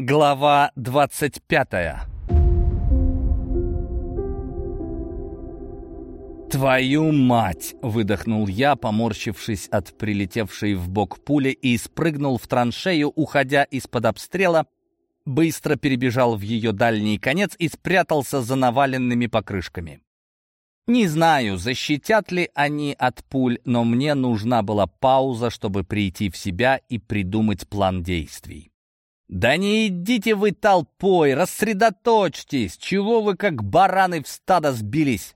Глава 25 «Твою мать!» — выдохнул я, поморщившись от прилетевшей в бок пули и спрыгнул в траншею, уходя из-под обстрела, быстро перебежал в ее дальний конец и спрятался за наваленными покрышками. Не знаю, защитят ли они от пуль, но мне нужна была пауза, чтобы прийти в себя и придумать план действий. «Да не идите вы толпой, рассредоточьтесь! Чего вы как бараны в стадо сбились?»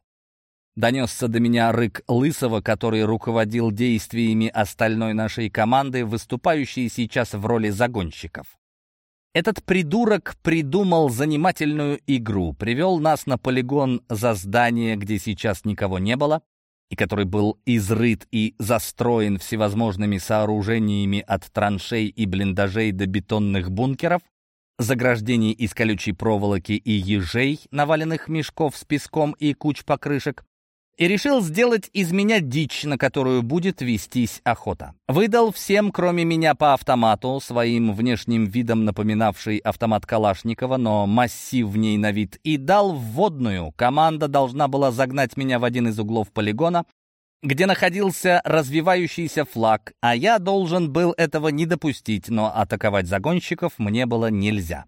Донесся до меня рык Лысого, который руководил действиями остальной нашей команды, выступающей сейчас в роли загонщиков. Этот придурок придумал занимательную игру, привел нас на полигон за здание, где сейчас никого не было, и который был изрыт и застроен всевозможными сооружениями от траншей и блиндажей до бетонных бункеров, заграждений из колючей проволоки и ежей, наваленных мешков с песком и куч покрышек, и решил сделать из меня дичь, на которую будет вестись охота. Выдал всем, кроме меня, по автомату, своим внешним видом напоминавший автомат Калашникова, но массивней на вид, и дал вводную. Команда должна была загнать меня в один из углов полигона, где находился развивающийся флаг, а я должен был этого не допустить, но атаковать загонщиков мне было нельзя.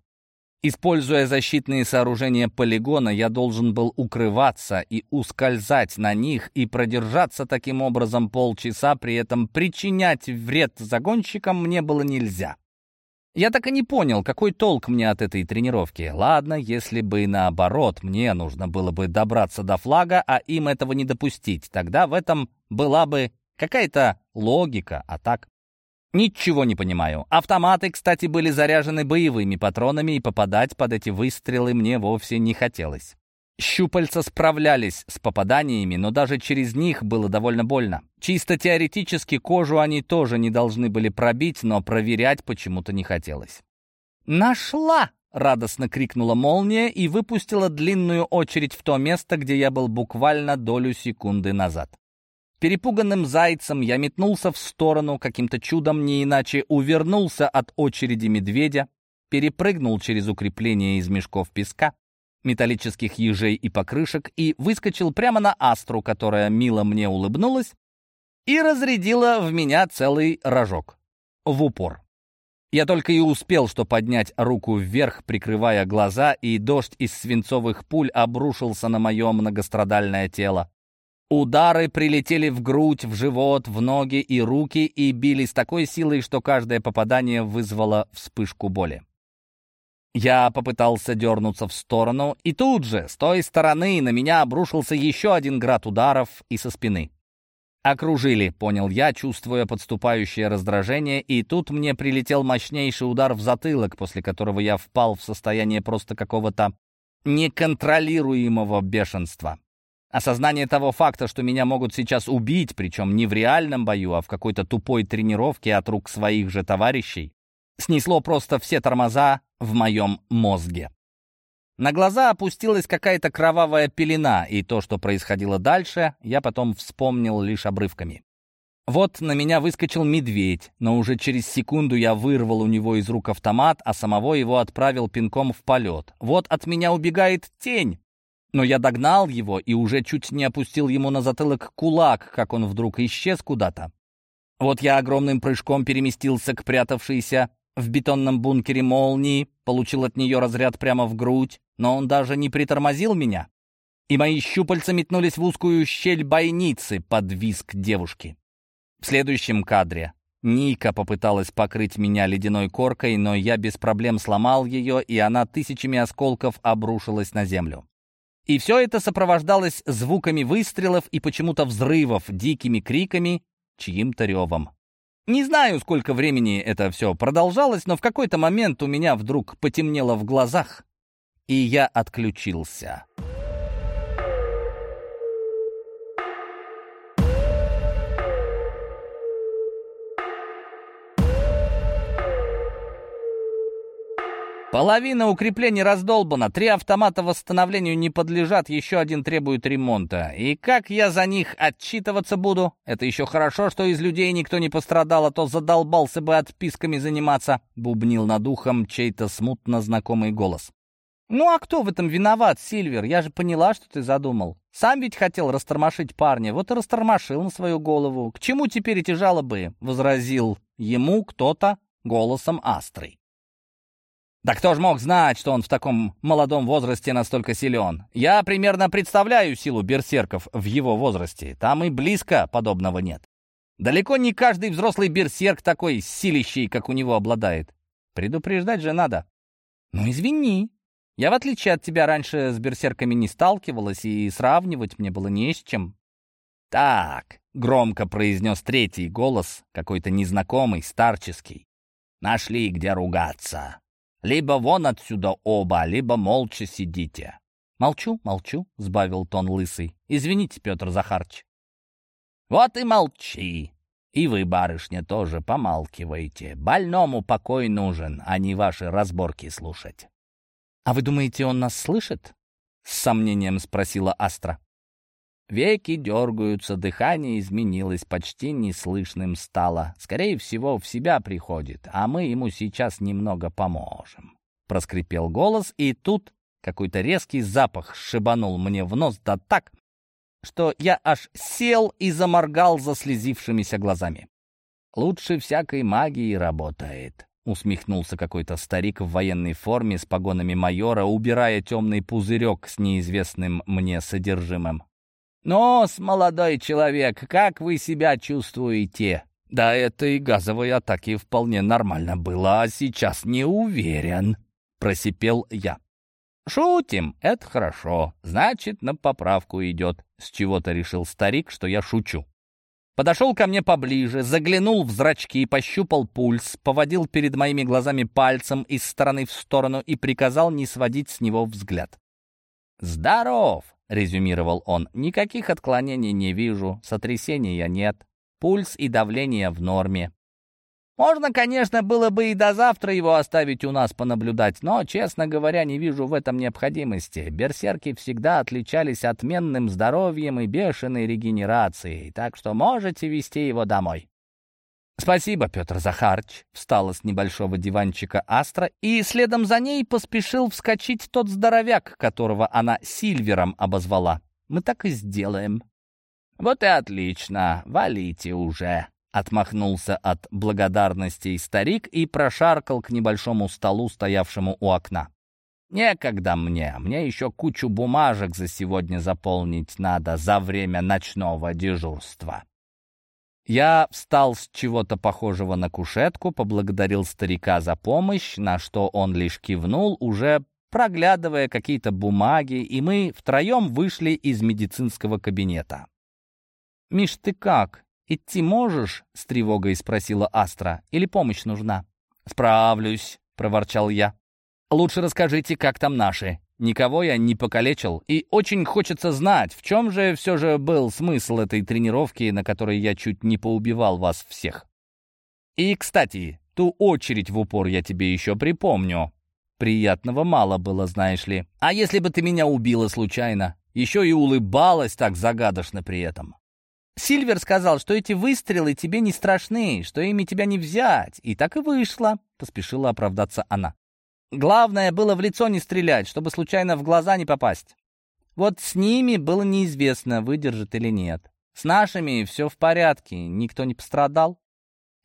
Используя защитные сооружения полигона, я должен был укрываться и ускользать на них и продержаться таким образом полчаса, при этом причинять вред загонщикам мне было нельзя. Я так и не понял, какой толк мне от этой тренировки. Ладно, если бы наоборот, мне нужно было бы добраться до флага, а им этого не допустить, тогда в этом была бы какая-то логика, а так... Ничего не понимаю. Автоматы, кстати, были заряжены боевыми патронами, и попадать под эти выстрелы мне вовсе не хотелось. Щупальца справлялись с попаданиями, но даже через них было довольно больно. Чисто теоретически кожу они тоже не должны были пробить, но проверять почему-то не хотелось. «Нашла!» — радостно крикнула молния и выпустила длинную очередь в то место, где я был буквально долю секунды назад. Перепуганным зайцем я метнулся в сторону, каким-то чудом не иначе увернулся от очереди медведя, перепрыгнул через укрепление из мешков песка, металлических ежей и покрышек и выскочил прямо на астру, которая мило мне улыбнулась и разрядила в меня целый рожок. В упор. Я только и успел, что поднять руку вверх, прикрывая глаза, и дождь из свинцовых пуль обрушился на мое многострадальное тело. Удары прилетели в грудь, в живот, в ноги и руки и били с такой силой, что каждое попадание вызвало вспышку боли. Я попытался дернуться в сторону, и тут же, с той стороны, на меня обрушился еще один град ударов и со спины. «Окружили», — понял я, чувствуя подступающее раздражение, и тут мне прилетел мощнейший удар в затылок, после которого я впал в состояние просто какого-то неконтролируемого бешенства. Осознание того факта, что меня могут сейчас убить, причем не в реальном бою, а в какой-то тупой тренировке от рук своих же товарищей, снесло просто все тормоза в моем мозге. На глаза опустилась какая-то кровавая пелена, и то, что происходило дальше, я потом вспомнил лишь обрывками. Вот на меня выскочил медведь, но уже через секунду я вырвал у него из рук автомат, а самого его отправил пинком в полет. Вот от меня убегает тень, но я догнал его и уже чуть не опустил ему на затылок кулак, как он вдруг исчез куда-то. Вот я огромным прыжком переместился к прятавшейся в бетонном бункере молнии, получил от нее разряд прямо в грудь, но он даже не притормозил меня. И мои щупальца метнулись в узкую щель бойницы под виск девушки. В следующем кадре Ника попыталась покрыть меня ледяной коркой, но я без проблем сломал ее, и она тысячами осколков обрушилась на землю. И все это сопровождалось звуками выстрелов и почему-то взрывов, дикими криками, чьим-то ревом. Не знаю, сколько времени это все продолжалось, но в какой-то момент у меня вдруг потемнело в глазах, и я отключился. Половина укреплений раздолбана, три автомата восстановлению не подлежат, еще один требует ремонта. И как я за них отчитываться буду? Это еще хорошо, что из людей никто не пострадал, а то задолбался бы отписками заниматься», — бубнил над ухом чей-то смутно знакомый голос. «Ну а кто в этом виноват, Сильвер? Я же поняла, что ты задумал. Сам ведь хотел растормошить парня, вот и растормошил на свою голову. К чему теперь эти жалобы?» — возразил ему кто-то голосом Астры. Да кто ж мог знать, что он в таком молодом возрасте настолько силен? Я примерно представляю силу берсерков в его возрасте. Там и близко подобного нет. Далеко не каждый взрослый берсерк такой силищей, как у него обладает. Предупреждать же надо. Ну, извини. Я, в отличие от тебя, раньше с берсерками не сталкивалась, и сравнивать мне было не с чем. Так, громко произнес третий голос, какой-то незнакомый, старческий. Нашли, где ругаться. Либо вон отсюда оба, либо молча сидите». «Молчу, молчу», — сбавил тон лысый. «Извините, Петр Захарч». «Вот и молчи. И вы, барышня, тоже помалкивайте. Больному покой нужен, а не ваши разборки слушать». «А вы думаете, он нас слышит?» — с сомнением спросила Астра. Веки дергаются, дыхание изменилось, почти неслышным стало. Скорее всего, в себя приходит, а мы ему сейчас немного поможем. Проскрипел голос, и тут какой-то резкий запах шибанул мне в нос, да так, что я аж сел и заморгал заслезившимися глазами. «Лучше всякой магии работает», — усмехнулся какой-то старик в военной форме с погонами майора, убирая темный пузырек с неизвестным мне содержимым. «Нос, молодой человек, как вы себя чувствуете?» «Да это и газовой атаки вполне нормально было, а сейчас не уверен», — просипел я. «Шутим, это хорошо, значит, на поправку идет», — с чего-то решил старик, что я шучу. Подошел ко мне поближе, заглянул в зрачки, пощупал пульс, поводил перед моими глазами пальцем из стороны в сторону и приказал не сводить с него взгляд. «Здоров!» — резюмировал он. «Никаких отклонений не вижу, сотрясения нет, пульс и давление в норме. Можно, конечно, было бы и до завтра его оставить у нас понаблюдать, но, честно говоря, не вижу в этом необходимости. Берсерки всегда отличались отменным здоровьем и бешеной регенерацией, так что можете вести его домой». «Спасибо, Петр Захарч», — встала с небольшого диванчика Астра, и следом за ней поспешил вскочить тот здоровяк, которого она Сильвером обозвала. «Мы так и сделаем». «Вот и отлично, валите уже», — отмахнулся от благодарностей старик и прошаркал к небольшому столу, стоявшему у окна. «Некогда мне, мне еще кучу бумажек за сегодня заполнить надо за время ночного дежурства». Я встал с чего-то похожего на кушетку, поблагодарил старика за помощь, на что он лишь кивнул, уже проглядывая какие-то бумаги, и мы втроем вышли из медицинского кабинета. «Миш, ты как? Идти можешь?» — с тревогой спросила Астра. «Или помощь нужна?» «Справлюсь», — проворчал я. «Лучше расскажите, как там наши». Никого я не покалечил, и очень хочется знать, в чем же все же был смысл этой тренировки, на которой я чуть не поубивал вас всех. И, кстати, ту очередь в упор я тебе еще припомню. Приятного мало было, знаешь ли. А если бы ты меня убила случайно? Еще и улыбалась так загадочно при этом. Сильвер сказал, что эти выстрелы тебе не страшны, что ими тебя не взять. И так и вышло, — поспешила оправдаться она. Главное было в лицо не стрелять, чтобы случайно в глаза не попасть. Вот с ними было неизвестно, выдержит или нет. С нашими все в порядке, никто не пострадал.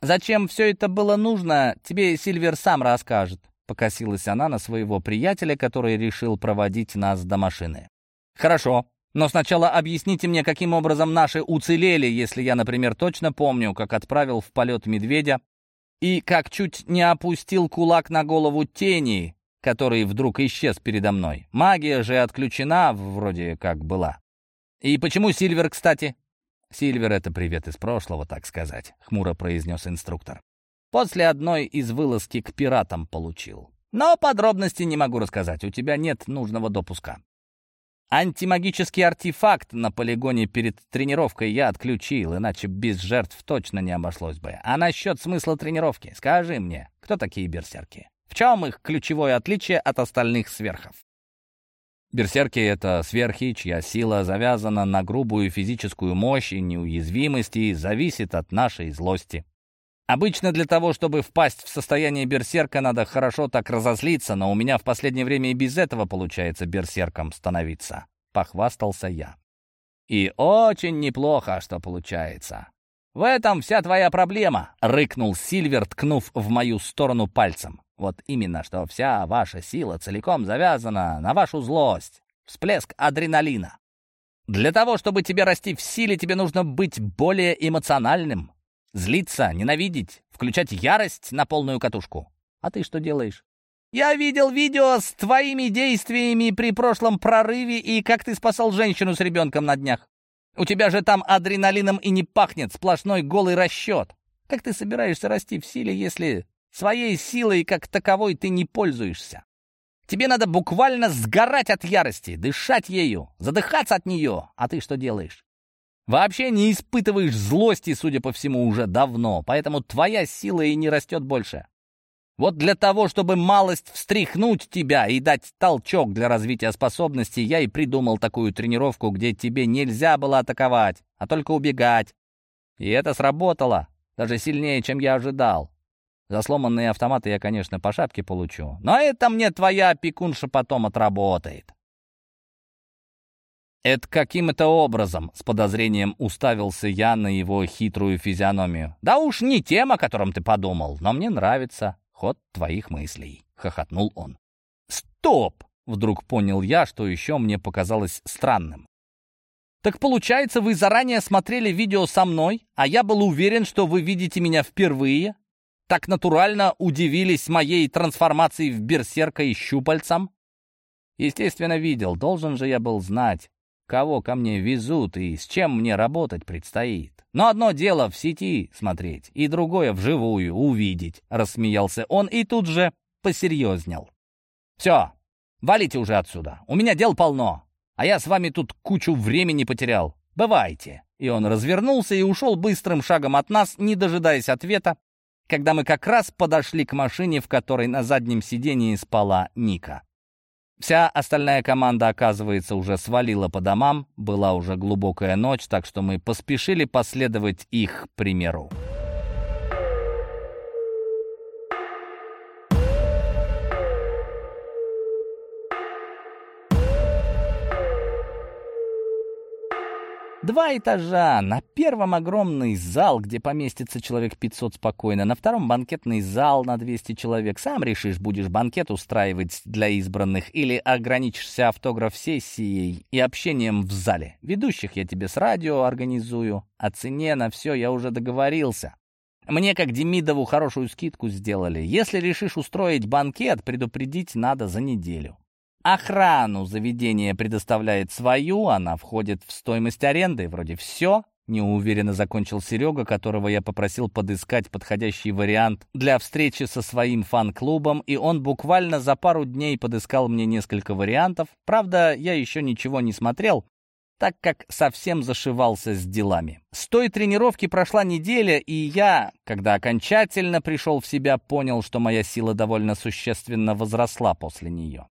Зачем все это было нужно, тебе Сильвер сам расскажет. Покосилась она на своего приятеля, который решил проводить нас до машины. Хорошо, но сначала объясните мне, каким образом наши уцелели, если я, например, точно помню, как отправил в полет медведя, и как чуть не опустил кулак на голову тени, который вдруг исчез передо мной. Магия же отключена, вроде как была. И почему Сильвер, кстати? Сильвер — это привет из прошлого, так сказать, — хмуро произнес инструктор. После одной из вылазки к пиратам получил. Но подробности не могу рассказать, у тебя нет нужного допуска. Антимагический артефакт на полигоне перед тренировкой я отключил, иначе без жертв точно не обошлось бы. А насчет смысла тренировки, скажи мне, кто такие берсерки? В чем их ключевое отличие от остальных сверхов? Берсерки — это сверхи, чья сила завязана на грубую физическую мощь и неуязвимость и зависит от нашей злости. Обычно для того, чтобы впасть в состояние берсерка, надо хорошо так разозлиться, но у меня в последнее время и без этого получается берсерком становиться. Похвастался я. И очень неплохо, что получается. В этом вся твоя проблема, рыкнул Сильвер, ткнув в мою сторону пальцем. Вот именно, что вся ваша сила целиком завязана на вашу злость. Всплеск адреналина. Для того, чтобы тебе расти в силе, тебе нужно быть более эмоциональным, Злиться, ненавидеть, включать ярость на полную катушку. А ты что делаешь? Я видел видео с твоими действиями при прошлом прорыве и как ты спасал женщину с ребенком на днях. У тебя же там адреналином и не пахнет, сплошной голый расчет. Как ты собираешься расти в силе, если своей силой как таковой ты не пользуешься? Тебе надо буквально сгорать от ярости, дышать ею, задыхаться от нее. А ты что делаешь? Вообще не испытываешь злости, судя по всему, уже давно, поэтому твоя сила и не растет больше. Вот для того, чтобы малость встряхнуть тебя и дать толчок для развития способностей, я и придумал такую тренировку, где тебе нельзя было атаковать, а только убегать. И это сработало, даже сильнее, чем я ожидал. За сломанные автоматы я, конечно, по шапке получу, но это мне твоя опекунша потом отработает. «Это каким это образом?» — с подозрением уставился я на его хитрую физиономию. «Да уж не тем, о котором ты подумал, но мне нравится ход твоих мыслей», — хохотнул он. «Стоп!» — вдруг понял я, что еще мне показалось странным. «Так получается, вы заранее смотрели видео со мной, а я был уверен, что вы видите меня впервые? Так натурально удивились моей трансформации в берсерка и щупальцам?» Естественно, видел, должен же я был знать кого ко мне везут и с чем мне работать предстоит. Но одно дело в сети смотреть, и другое вживую увидеть, — рассмеялся он и тут же посерьезнел. «Все, валите уже отсюда, у меня дел полно, а я с вами тут кучу времени потерял. Бывайте». И он развернулся и ушел быстрым шагом от нас, не дожидаясь ответа, когда мы как раз подошли к машине, в которой на заднем сидении спала Ника. Вся остальная команда, оказывается, уже свалила по домам, была уже глубокая ночь, так что мы поспешили последовать их примеру. Два этажа. На первом огромный зал, где поместится человек 500 спокойно. На втором банкетный зал на 200 человек. Сам решишь, будешь банкет устраивать для избранных или ограничишься автограф-сессией и общением в зале. Ведущих я тебе с радио организую. О цене на все я уже договорился. Мне, как Демидову, хорошую скидку сделали. Если решишь устроить банкет, предупредить надо за неделю. Охрану заведение предоставляет свою, она входит в стоимость аренды, вроде все. Неуверенно закончил Серега, которого я попросил подыскать подходящий вариант для встречи со своим фан-клубом, и он буквально за пару дней подыскал мне несколько вариантов. Правда, я еще ничего не смотрел, так как совсем зашивался с делами. С той тренировки прошла неделя, и я, когда окончательно пришел в себя, понял, что моя сила довольно существенно возросла после нее.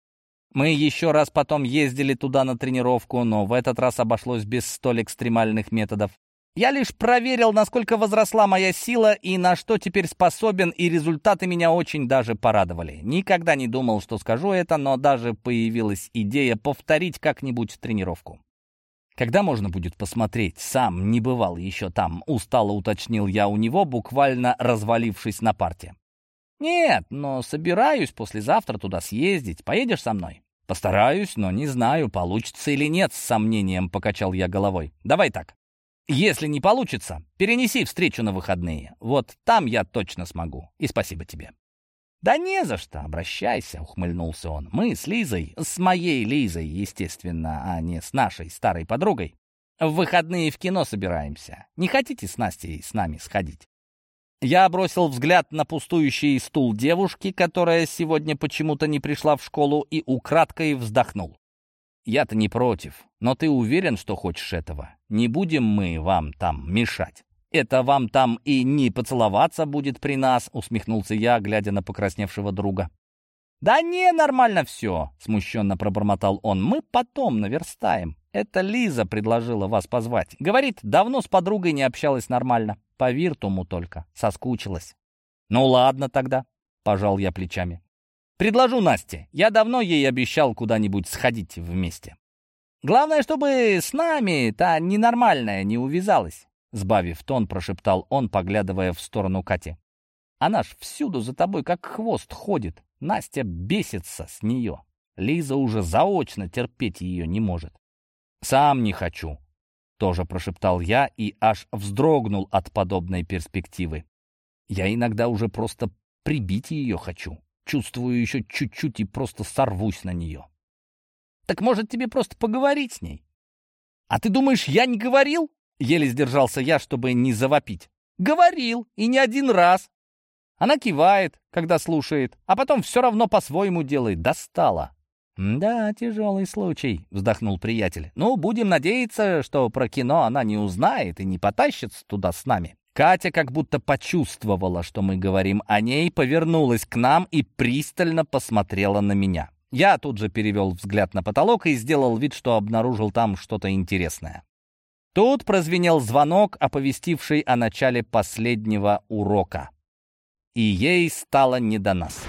Мы еще раз потом ездили туда на тренировку, но в этот раз обошлось без столь экстремальных методов. Я лишь проверил, насколько возросла моя сила и на что теперь способен, и результаты меня очень даже порадовали. Никогда не думал, что скажу это, но даже появилась идея повторить как-нибудь тренировку. Когда можно будет посмотреть? Сам не бывал еще там, устало уточнил я у него, буквально развалившись на парте. «Нет, но собираюсь послезавтра туда съездить. Поедешь со мной?» «Постараюсь, но не знаю, получится или нет», — с сомнением покачал я головой. «Давай так. Если не получится, перенеси встречу на выходные. Вот там я точно смогу. И спасибо тебе». «Да не за что, обращайся», — ухмыльнулся он. «Мы с Лизой, с моей Лизой, естественно, а не с нашей старой подругой, в выходные в кино собираемся. Не хотите с Настей с нами сходить?» Я бросил взгляд на пустующий стул девушки, которая сегодня почему-то не пришла в школу, и украдкой вздохнул. «Я-то не против, но ты уверен, что хочешь этого? Не будем мы вам там мешать?» «Это вам там и не поцеловаться будет при нас», — усмехнулся я, глядя на покрасневшего друга. «Да не, нормально все», — смущенно пробормотал он. «Мы потом наверстаем. Это Лиза предложила вас позвать. Говорит, давно с подругой не общалась нормально. По Виртуму только. Соскучилась». «Ну ладно тогда», — пожал я плечами. «Предложу Насте. Я давно ей обещал куда-нибудь сходить вместе». «Главное, чтобы с нами та ненормальная не увязалась», — сбавив тон, прошептал он, поглядывая в сторону Кати. «Она ж всюду за тобой как хвост ходит. Настя бесится с нее. Лиза уже заочно терпеть ее не может». «Сам не хочу», — тоже прошептал я и аж вздрогнул от подобной перспективы. «Я иногда уже просто прибить ее хочу. Чувствую еще чуть-чуть и просто сорвусь на нее». Так может тебе просто поговорить с ней? А ты думаешь, я не говорил? Еле сдержался я, чтобы не завопить. Говорил, и не один раз. Она кивает, когда слушает, а потом все равно по-своему делает. Достала. «Да, тяжелый случай», — вздохнул приятель. «Ну, будем надеяться, что про кино она не узнает и не потащится туда с нами». Катя как будто почувствовала, что мы говорим о ней, повернулась к нам и пристально посмотрела на меня. Я тут же перевел взгляд на потолок и сделал вид, что обнаружил там что-то интересное. Тут прозвенел звонок, оповестивший о начале последнего урока. И ей стало не до нас.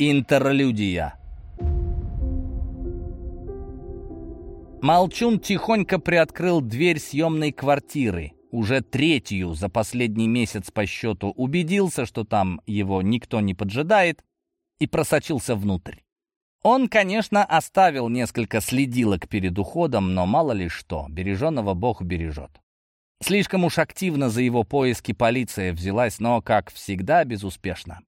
Интерлюдия Молчун тихонько приоткрыл дверь съемной квартиры, уже третью за последний месяц по счету, убедился, что там его никто не поджидает, и просочился внутрь. Он, конечно, оставил несколько следилок перед уходом, но мало ли что, береженного Бог бережет. Слишком уж активно за его поиски полиция взялась, но, как всегда, безуспешно.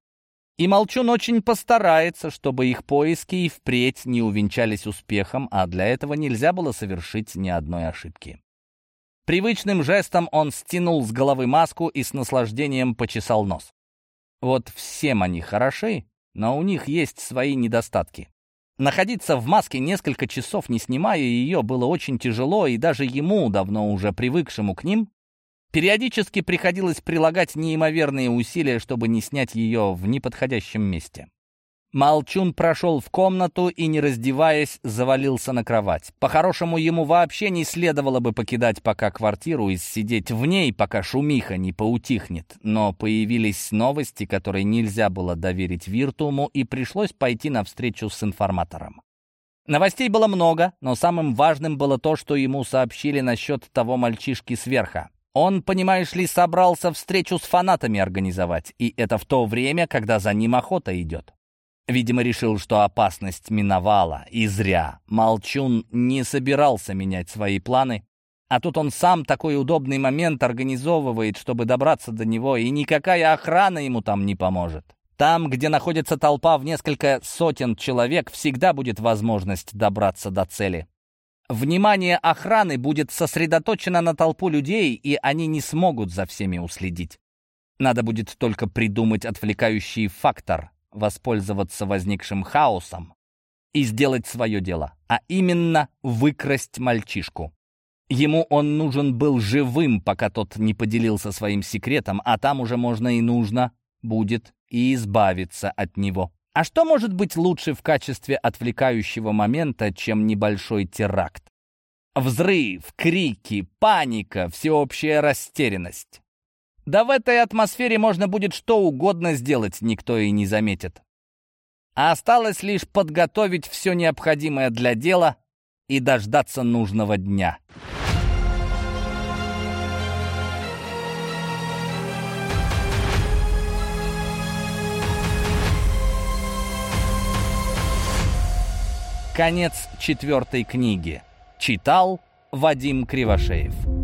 И Молчун очень постарается, чтобы их поиски и впредь не увенчались успехом, а для этого нельзя было совершить ни одной ошибки. Привычным жестом он стянул с головы маску и с наслаждением почесал нос. Вот всем они хороши, но у них есть свои недостатки. Находиться в маске несколько часов, не снимая ее, было очень тяжело, и даже ему, давно уже привыкшему к ним, Периодически приходилось прилагать неимоверные усилия, чтобы не снять ее в неподходящем месте. Молчун прошел в комнату и, не раздеваясь, завалился на кровать. По-хорошему, ему вообще не следовало бы покидать пока квартиру и сидеть в ней, пока шумиха не поутихнет. Но появились новости, которые нельзя было доверить Виртууму, и пришлось пойти навстречу с информатором. Новостей было много, но самым важным было то, что ему сообщили насчет того мальчишки сверха. Он, понимаешь ли, собрался встречу с фанатами организовать, и это в то время, когда за ним охота идет. Видимо, решил, что опасность миновала, и зря. Молчун не собирался менять свои планы, а тут он сам такой удобный момент организовывает, чтобы добраться до него, и никакая охрана ему там не поможет. Там, где находится толпа в несколько сотен человек, всегда будет возможность добраться до цели. Внимание охраны будет сосредоточено на толпу людей, и они не смогут за всеми уследить. Надо будет только придумать отвлекающий фактор, воспользоваться возникшим хаосом и сделать свое дело, а именно выкрасть мальчишку. Ему он нужен был живым, пока тот не поделился своим секретом, а там уже можно и нужно будет и избавиться от него. А что может быть лучше в качестве отвлекающего момента, чем небольшой теракт? Взрыв, крики, паника, всеобщая растерянность. Да в этой атмосфере можно будет что угодно сделать, никто и не заметит. А осталось лишь подготовить все необходимое для дела и дождаться нужного дня. Конец четвертой книги. Читал Вадим Кривошеев.